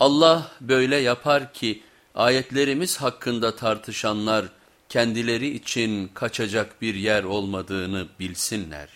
Allah böyle yapar ki ayetlerimiz hakkında tartışanlar kendileri için kaçacak bir yer olmadığını bilsinler.